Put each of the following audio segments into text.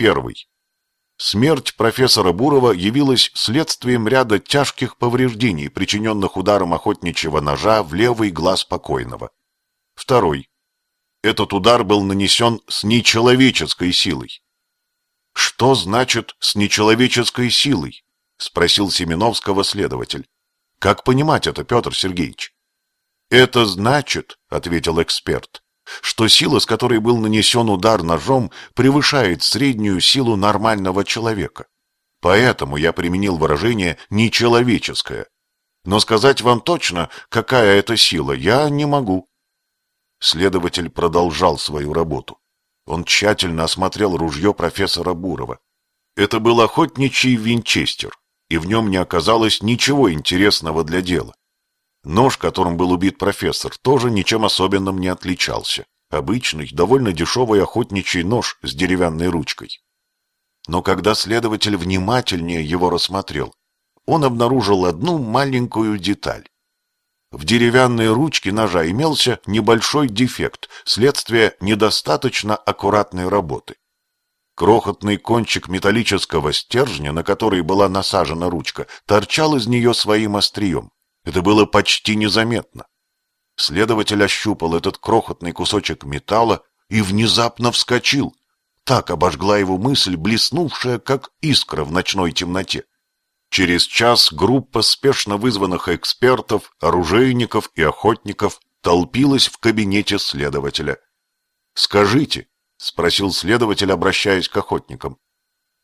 Первый. Смерть профессора Бурова явилась следствием ряда тяжких повреждений, причиненных ударом охотничьего ножа в левый глаз покойного. Второй. Этот удар был нанесен с нечеловеческой силой. «Что значит «с нечеловеческой силой»?» — спросил Семеновского следователь. «Как понимать это, Петр Сергеевич?» «Это значит, — ответил эксперт, — что сила, с которой был нанесен удар ножом, превышает среднюю силу нормального человека. Поэтому я применил выражение «нечеловеческое». Но сказать вам точно, какая это сила, я не могу. Следователь продолжал свою работу. Он тщательно осмотрел ружье профессора Бурова. Это был охотничий винчестер, и в нем не оказалось ничего интересного для дела. Нож, которым был убит профессор, тоже ничем особенным не отличался. Обычный, довольно дешевый охотничий нож с деревянной ручкой. Но когда следователь внимательнее его рассмотрел, он обнаружил одну маленькую деталь. В деревянной ручке ножа имелся небольшой дефект, следствие недостаточно аккуратной работы. Крохотный кончик металлического стержня, на который была насажена ручка, торчал из нее своим острием. Это было почти незаметно. Следователь ощупал этот крохотный кусочек металла и внезапно вскочил. Так обожгла его мысль, блеснувшая, как искра в ночной темноте. Через час группа спешно вызванных экспертов, оружейников и охотников толпилась в кабинете следователя. «Скажите», — спросил следователь, обращаясь к охотникам,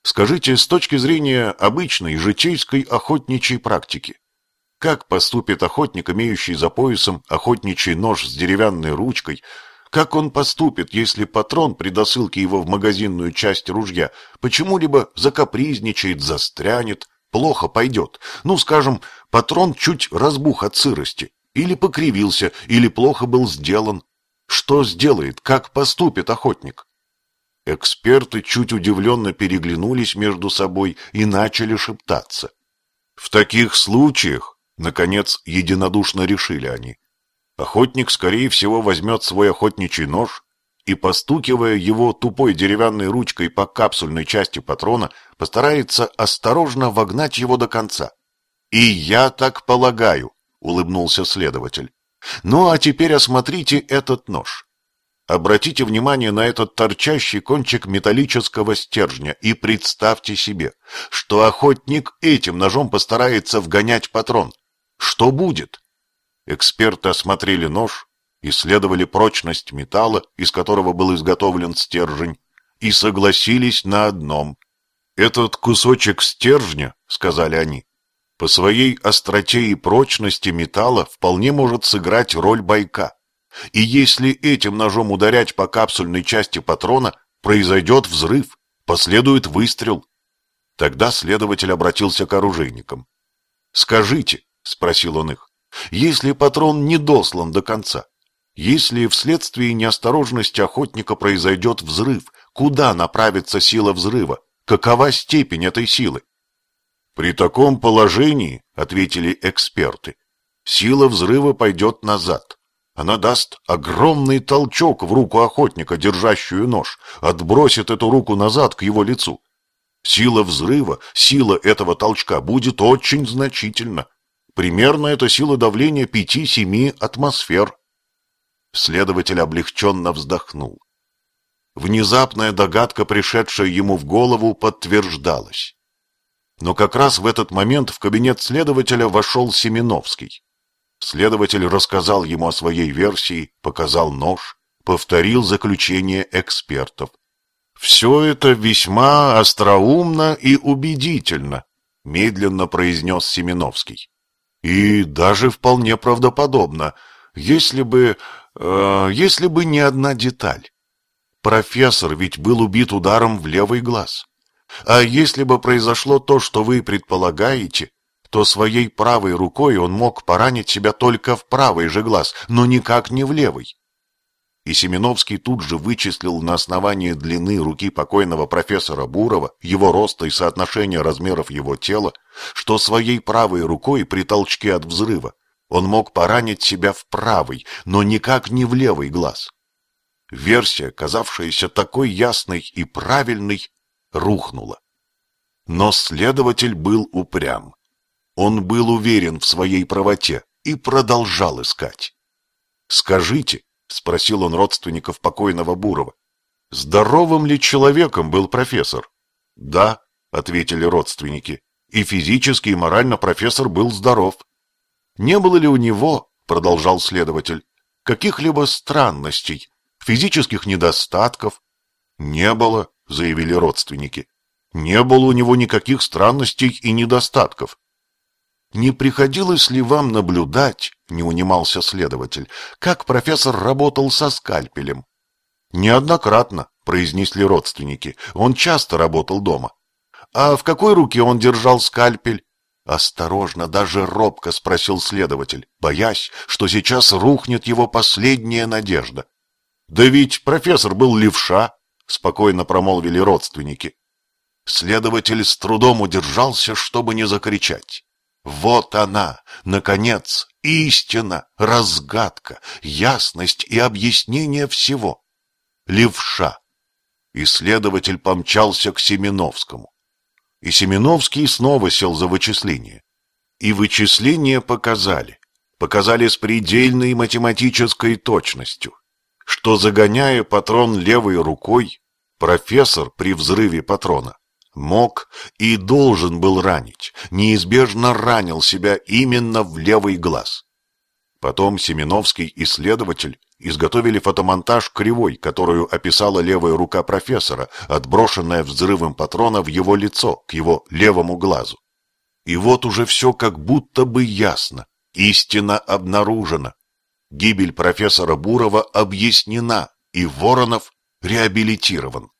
«скажите, с точки зрения обычной житейской охотничьей практики, как поступит охотник, имеющий за поясом охотничий нож с деревянной ручкой, как он поступит, если патрон при досылке его в магазинную часть ружья почему-либо закапризничает, застрянет, плохо пойдет. Ну, скажем, патрон чуть разбух от сырости, или покривился, или плохо был сделан. Что сделает, как поступит охотник? Эксперты чуть удивленно переглянулись между собой и начали шептаться. В таких случаях, наконец, единодушно решили они, охотник, скорее всего, возьмет свой охотничий нож и, постукивая его тупой деревянной ручкой по капсульной части патрона, постарается осторожно вогнать его до конца. «И я так полагаю», — улыбнулся следователь. «Ну, а теперь осмотрите этот нож. Обратите внимание на этот торчащий кончик металлического стержня и представьте себе, что охотник этим ножом постарается вгонять патрон. Что будет?» Эксперты осмотрели нож, исследовали прочность металла, из которого был изготовлен стержень, и согласились на одном. «Этот кусочек стержня, — сказали они, — по своей остроте и прочности металла вполне может сыграть роль бойка. И если этим ножом ударять по капсульной части патрона, произойдет взрыв, последует выстрел. Тогда следователь обратился к оружейникам. «Скажите, — спросил он их, — если патрон не дослан до конца, если вследствие неосторожности охотника произойдет взрыв, куда направится сила взрыва? Какова степень этой силы? При таком положении, ответили эксперты, сила взрыва пойдет назад. Она даст огромный толчок в руку охотника, держащую нож, отбросит эту руку назад к его лицу. Сила взрыва, сила этого толчка будет очень значительна. Примерно это сила давления 5-7 атмосфер. Следователь облегченно вздохнул. Внезапная догадка, пришедшая ему в голову, подтверждалась. Но как раз в этот момент в кабинет следователя вошел Семеновский. Следователь рассказал ему о своей версии, показал нож, повторил заключение экспертов. «Все это весьма остроумно и убедительно», — медленно произнес Семеновский. «И даже вполне правдоподобно, если бы Э, если бы не одна деталь. Профессор ведь был убит ударом в левый глаз. А если бы произошло то, что вы предполагаете, то своей правой рукой он мог поранить себя только в правый же глаз, но никак не в левый. И Семеновский тут же вычислил на основании длины руки покойного профессора Бурова, его роста и соотношения размеров его тела, что своей правой рукой при толчке от взрыва он мог поранить себя в правый, но никак не в левый глаз. Версия, казавшаяся такой ясной и правильной, рухнула. Но следователь был упрям. Он был уверен в своей правоте и продолжал искать. «Скажите», — спросил он родственников покойного Бурова, — «здоровым ли человеком был профессор?» «Да», — ответили родственники, — «и физически, и морально профессор был здоров». «Не было ли у него, — продолжал следователь, — каких-либо странностей, физических недостатков?» «Не было», — заявили родственники. «Не было у него никаких странностей и недостатков. «Не приходилось ли вам наблюдать, — не унимался следователь, — как профессор работал со скальпелем?» «Неоднократно», — произнесли родственники, — «он часто работал дома». «А в какой руке он держал скальпель?» Осторожно, даже робко спросил следователь, боясь, что сейчас рухнет его последняя надежда. «Да ведь профессор был левша», — спокойно промолвили родственники. Следователь с трудом удержался, чтобы не закричать. Вот она, наконец, истина, разгадка, ясность и объяснение всего. Левша. Исследователь помчался к Семеновскому. И Семеновский снова сел за вычисление. И вычисления показали, показали с предельной математической точностью, что, загоняя патрон левой рукой, профессор при взрыве патрона мог и должен был ранить, неизбежно ранил себя именно в левый глаз. Потом Семеновский исследователь изготовили фотомонтаж кривой, которую описала левая рука профессора, отброшенная взрывом патрона в его лицо, к его левому глазу. И вот уже все как будто бы ясно, истина обнаружена. Гибель профессора Бурова объяснена, и Воронов реабилитирован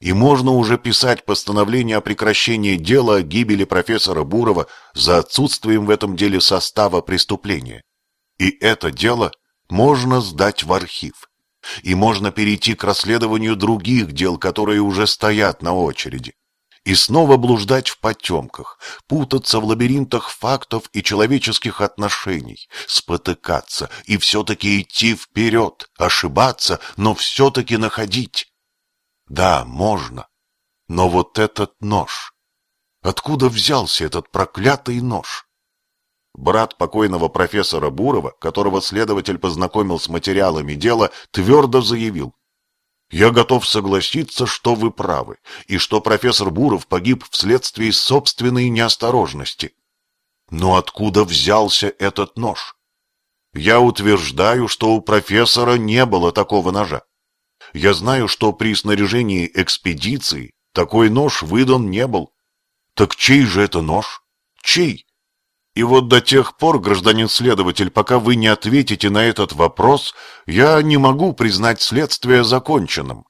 и можно уже писать постановление о прекращении дела о гибели профессора Бурова за отсутствием в этом деле состава преступления. И это дело можно сдать в архив. И можно перейти к расследованию других дел, которые уже стоят на очереди. И снова блуждать в потемках, путаться в лабиринтах фактов и человеческих отношений, спотыкаться и все-таки идти вперед, ошибаться, но все-таки находить. Да, можно. Но вот этот нож... Откуда взялся этот проклятый нож? Брат покойного профессора Бурова, которого следователь познакомил с материалами дела, твердо заявил. «Я готов согласиться, что вы правы, и что профессор Буров погиб вследствие собственной неосторожности. Но откуда взялся этот нож? Я утверждаю, что у профессора не было такого ножа. Я знаю, что при снаряжении экспедиции такой нож выдан не был. Так чей же это нож? Чей? И вот до тех пор, гражданин следователь, пока вы не ответите на этот вопрос, я не могу признать следствие законченным.